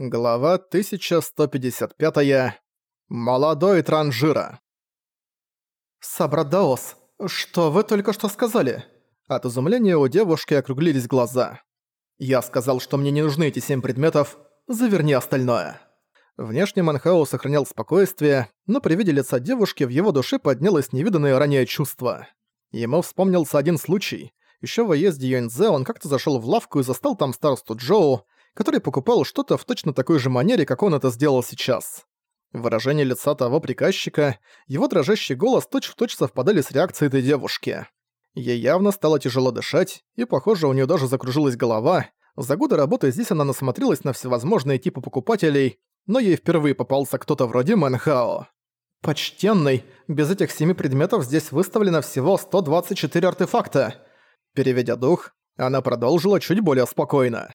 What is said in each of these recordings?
Глава 1155. Молодой транжира. «Сабрадаос, что вы только что сказали?» От изумления у девушки округлились глаза. «Я сказал, что мне не нужны эти семь предметов. Заверни остальное». Внешне Манхао сохранял спокойствие, но при виде лица девушки в его душе поднялось невиданное ранее чувство. Ему вспомнился один случай. Еще в оезде Юэньзе он как-то зашел в лавку и застал там старосту Джоу, который покупал что-то в точно такой же манере, как он это сделал сейчас. Выражение лица того приказчика, его дрожащий голос точь-в-точь совпадали с реакцией этой девушки. Ей явно стало тяжело дышать, и, похоже, у нее даже закружилась голова. За годы работы здесь она насмотрелась на всевозможные типы покупателей, но ей впервые попался кто-то вроде Мэнхао. «Почтенный, без этих семи предметов здесь выставлено всего 124 артефакта». Переведя дух, она продолжила чуть более спокойно.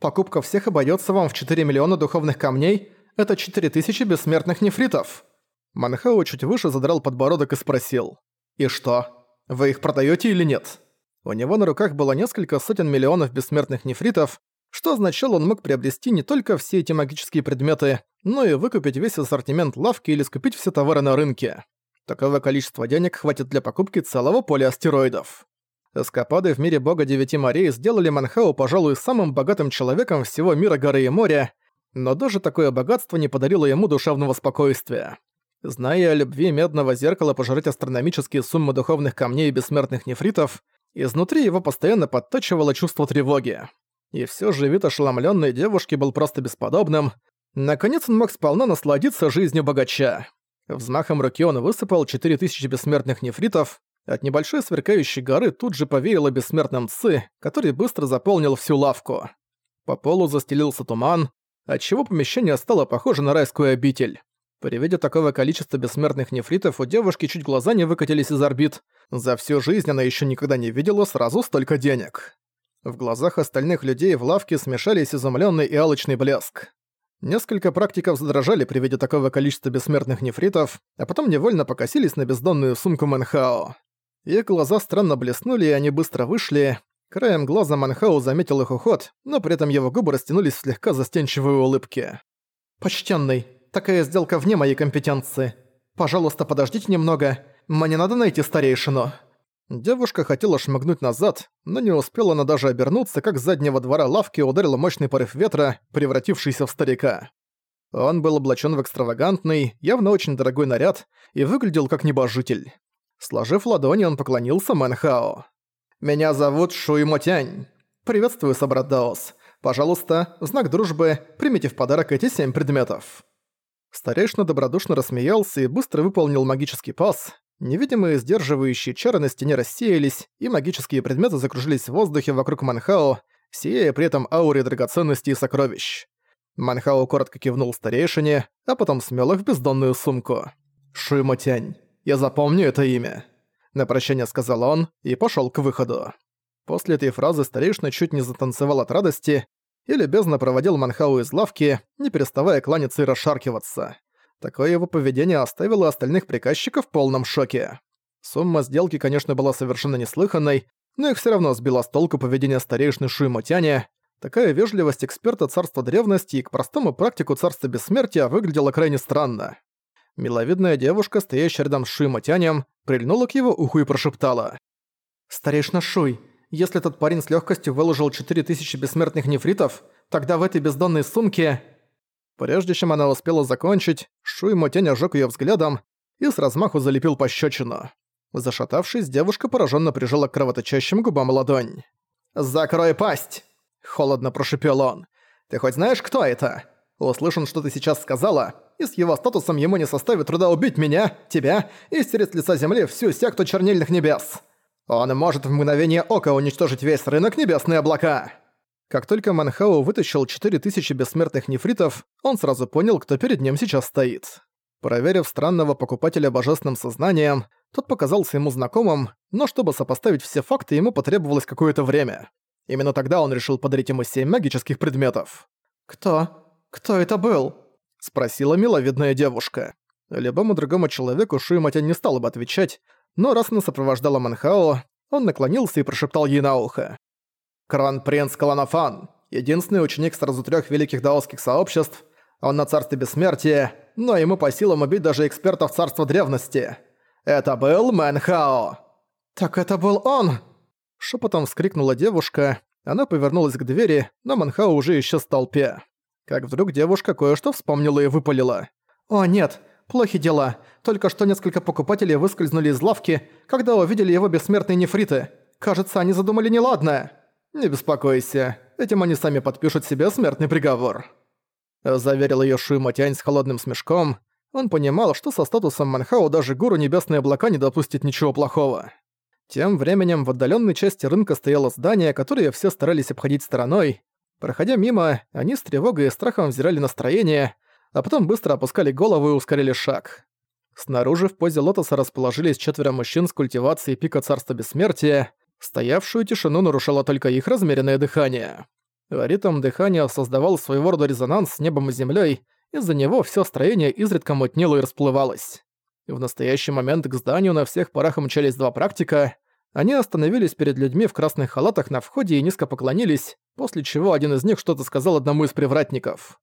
Покупка всех обойдется вам в 4 миллиона духовных камней. Это 4000 бессмертных нефритов». Манхау чуть выше задрал подбородок и спросил. «И что? Вы их продаете или нет?» У него на руках было несколько сотен миллионов бессмертных нефритов, что означало, он мог приобрести не только все эти магические предметы, но и выкупить весь ассортимент лавки или скупить все товары на рынке. Такого количества денег хватит для покупки целого поля астероидов. Эскапады в мире бога Девяти морей сделали Манхау, пожалуй, самым богатым человеком всего мира горы и моря, но даже такое богатство не подарило ему душевного спокойствия. Зная о любви медного зеркала пожрать астрономические суммы духовных камней и бессмертных нефритов, изнутри его постоянно подтачивало чувство тревоги. И все же вид ошеломленной девушки был просто бесподобным. Наконец он мог сполна насладиться жизнью богача. Взмахом руки он высыпал 4000 бессмертных нефритов, от небольшой сверкающей горы тут же повеяло бессмертным цы, который быстро заполнил всю лавку. По полу застелился туман, отчего помещение стало похоже на райскую обитель. При виде такого количества бессмертных нефритов у девушки чуть глаза не выкатились из орбит. За всю жизнь она еще никогда не видела сразу столько денег. В глазах остальных людей в лавке смешались изумленный и алчный блеск. Несколько практиков задрожали при виде такого количества бессмертных нефритов, а потом невольно покосились на бездонную сумку Мэнхао. Их глаза странно блеснули, и они быстро вышли. Краем глаза Манхау заметил их уход, но при этом его губы растянулись в слегка застенчивые улыбки. «Почтенный, такая сделка вне моей компетенции. Пожалуйста, подождите немного. Мне надо найти старейшину». Девушка хотела шмыгнуть назад, но не успела она даже обернуться, как с заднего двора лавки ударил мощный порыв ветра, превратившийся в старика. Он был облачен в экстравагантный, явно очень дорогой наряд и выглядел как небожитель. Сложив ладони, он поклонился Мэнхао. «Меня зовут Шуй Мотянь. Приветствую, собрат Даос. Пожалуйста, в знак дружбы примите в подарок эти семь предметов». Старейшина добродушно рассмеялся и быстро выполнил магический пас. Невидимые сдерживающие чары на стене рассеялись, и магические предметы закружились в воздухе вокруг Манхао, сияя при этом аурой драгоценностей и сокровищ. Манхао коротко кивнул старейшине, а потом смел их в бездонную сумку. «Шуймотянь, я запомню это имя», — на прощание сказал он и пошёл к выходу. После этой фразы старейшина чуть не затанцевал от радости и любезно проводил Манхау из лавки, не переставая кланяться и расшаркиваться. Такое его поведение оставило остальных приказчиков в полном шоке. Сумма сделки, конечно, была совершенно неслыханной, но их всё равно сбило с толку поведение старейшины Шуймотяня. Такая вежливость эксперта царства древности и к простому практику царства бессмертия выглядела крайне странно. Миловидная девушка, стоящая рядом с Шуй Матянем, прильнула к его уху и прошептала. «Старейшина Шуй, если этот парень с легкостью выложил 4000 бессмертных нефритов, тогда в этой бездонной сумке...» Прежде чем она успела закончить, Шуй Матянь ожег ее взглядом и с размаху залепил пощечину. Зашатавшись, девушка пораженно прижала к кровоточащим губам ладонь. «Закрой пасть!» – холодно прошипел он. «Ты хоть знаешь, кто это? Услышан, что ты сейчас сказала, и с его статусом ему не составит труда убить меня, тебя и стереть с лица земли всю секту чернильных небес. Он может в мгновение ока уничтожить весь рынок небесные облака». Как только Манхау вытащил 4000 бессмертных нефритов, он сразу понял, кто перед ним сейчас стоит. Проверив странного покупателя божественным сознанием, тот показался ему знакомым, но чтобы сопоставить все факты, ему потребовалось какое-то время. Именно тогда он решил подарить ему семь магических предметов. «Кто? Кто это был?» Спросила миловидная девушка. Любому другому человеку Шуйматя не стала бы отвечать, но раз она сопровождала Манхао, он наклонился и прошептал ей на ухо. «Кронпринц Каланафан, Единственный ученик сразу трех великих даосских сообществ. Он на царстве бессмертия, но ему по силам убить даже экспертов царства древности. Это был Мэнхао. «Так это был он!» Шепотом вскрикнула девушка. Она повернулась к двери, но Манхао уже исчез в толпе. Как вдруг девушка кое-что вспомнила и выпалила. «О, нет, плохи дела. Только что несколько покупателей выскользнули из лавки, когда увидели его бессмертные нефриты. Кажется, они задумали неладное». «Не беспокойся, этим они сами подпишут себе смертный приговор». Заверил её Шуй Матянь с холодным смешком. Он понимал, что со статусом Манхао даже гуру Небесные облака не допустит ничего плохого. Тем временем в отдалённой части рынка стояло здание, которое все старались обходить стороной. Проходя мимо, они с тревогой и страхом взирали настроение, а потом быстро опускали голову и ускорили шаг. Снаружи в позе лотоса расположились четверо мужчин с культивацией пика Царства Бессмертия. Стоявшую тишину нарушало только их размеренное дыхание. Ритм дыхания создавал своего рода резонанс с небом и землей, из-за него все строение изредка мутнело и расплывалось. В настоящий момент к зданию на всех парах мчались два практика. Они остановились перед людьми в красных халатах на входе и низко поклонились, после чего один из них что-то сказал одному из привратников.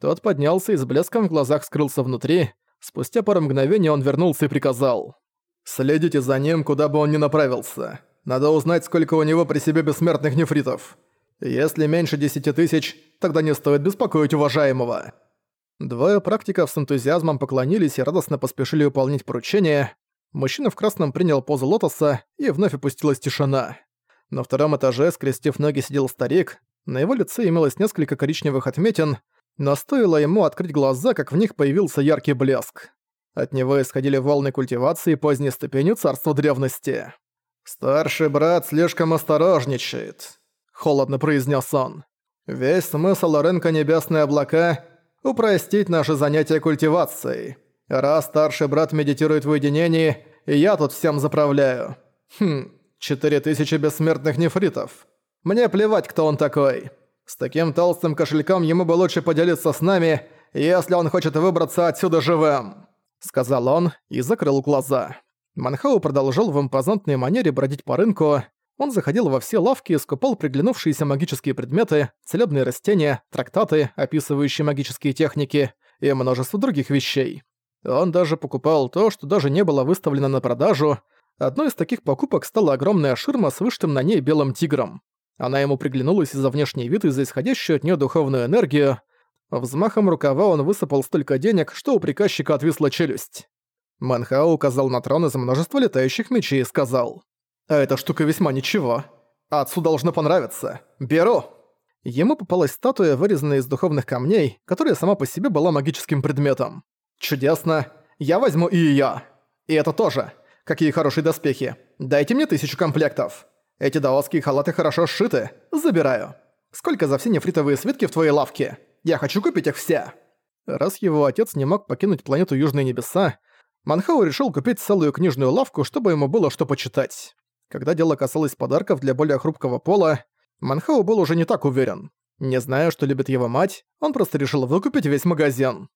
Тот поднялся и с блеском в глазах скрылся внутри. Спустя пару мгновений он вернулся и приказал. «Следите за ним, куда бы он ни направился. Надо узнать, сколько у него при себе бессмертных нефритов. Если меньше десяти тысяч, тогда не стоит беспокоить уважаемого». Двое практиков с энтузиазмом поклонились и радостно поспешили выполнить поручение. Мужчина в красном принял позу лотоса, и вновь опустилась тишина. На втором этаже, скрестив ноги, сидел старик. На его лице имелось несколько коричневых отметин, но стоило ему открыть глаза, как в них появился яркий блеск. От него исходили волны культивации поздней ступени царства древности. «Старший брат слишком осторожничает», — холодно произнес он. «Весь смысл рынка Небесные облака — упростить наше занятие культивацией. Раз старший брат медитирует в уединении, я тут всем заправляю. Хм, четыре тысячи бессмертных нефритов. Мне плевать, кто он такой. С таким толстым кошельком ему бы лучше поделиться с нами, если он хочет выбраться отсюда живым», — сказал он и закрыл глаза. Манхау продолжал в импозантной манере бродить по рынку. Он заходил во все лавки и скупал приглянувшиеся магические предметы, целебные растения, трактаты, описывающие магические техники, и множество других вещей. Он даже покупал то, что даже не было выставлено на продажу. Одной из таких покупок стала огромная ширма с вышитым на ней белым тигром. Она ему приглянулась из-за внешней вид и за исходящую от нее духовную энергию. Взмахом рукава он высыпал столько денег, что у приказчика отвисла челюсть. Манхао указал на трон из множества летающих мечей и сказал. «А эта штука весьма ничего. Отцу должно понравиться. Беру!» Ему попалась статуя, вырезанная из духовных камней, которая сама по себе была магическим предметом. «Чудесно. Я возьму и её. И это тоже. Какие хорошие доспехи. Дайте мне тысячу комплектов». Эти даосские халаты хорошо сшиты. Забираю. Сколько за все нефритовые свитки в твоей лавке? Я хочу купить их все. Раз его отец не мог покинуть планету Южные Небеса, Манхау решил купить целую книжную лавку, чтобы ему было что почитать. Когда дело касалось подарков для более хрупкого пола, Манхау был уже не так уверен. Не зная, что любит его мать, он просто решил выкупить весь магазин.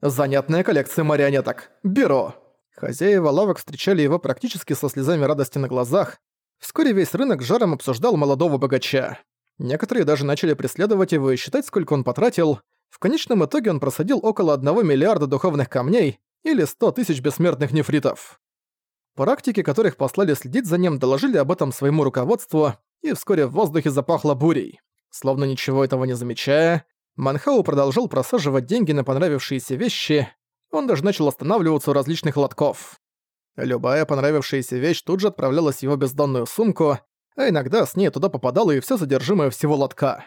Занятная коллекция марионеток. Беру. Хозяева лавок встречали его практически со слезами радости на глазах, Вскоре весь рынок жаром обсуждал молодого богача. Некоторые даже начали преследовать его и считать, сколько он потратил. В конечном итоге он просадил около 1 миллиарда духовных камней или 100 тысяч бессмертных нефритов. Практики, которых послали следить за ним, доложили об этом своему руководству, и вскоре в воздухе запахло бурей. Словно ничего этого не замечая, Манхау продолжал просаживать деньги на понравившиеся вещи, он даже начал останавливаться у различных лотков. Любая понравившаяся вещь тут же отправлялась в его бездонную сумку, а иногда с ней туда попадало и все содержимое всего лотка.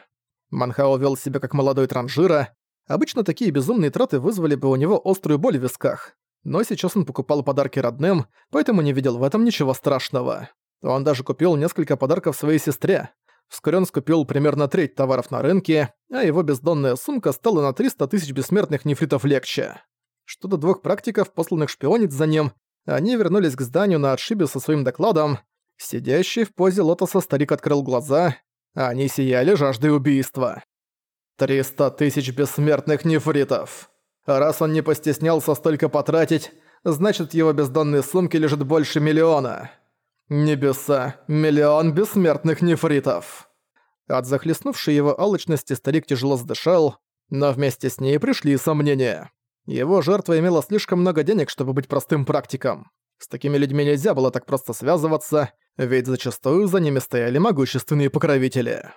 Манхао вел себя как молодой транжира. Обычно такие безумные траты вызвали бы у него острую боль в висках. Но сейчас он покупал подарки родным, поэтому не видел в этом ничего страшного. Он даже купил несколько подарков своей сестре. Вскоре он скупил примерно треть товаров на рынке, а его бездонная сумка стала на 300 тысяч бессмертных нефритов легче. Что до двух практиков, посланных шпионить за ним, они вернулись к зданию на отшибе со своим докладом. Сидящий в позе лотоса старик открыл глаза, а они сияли жаждой убийства. «Триста тысяч бессмертных нефритов! Раз он не постеснялся столько потратить, значит в его бездонной сумке лежит больше миллиона. Небеса, миллион бессмертных нефритов!» От захлестнувшей его алчности старик тяжело задышал, но вместе с ней пришли сомнения. Его жертва имела слишком много денег, чтобы быть простым практиком. С такими людьми нельзя было так просто связываться, ведь зачастую за ними стояли могущественные покровители.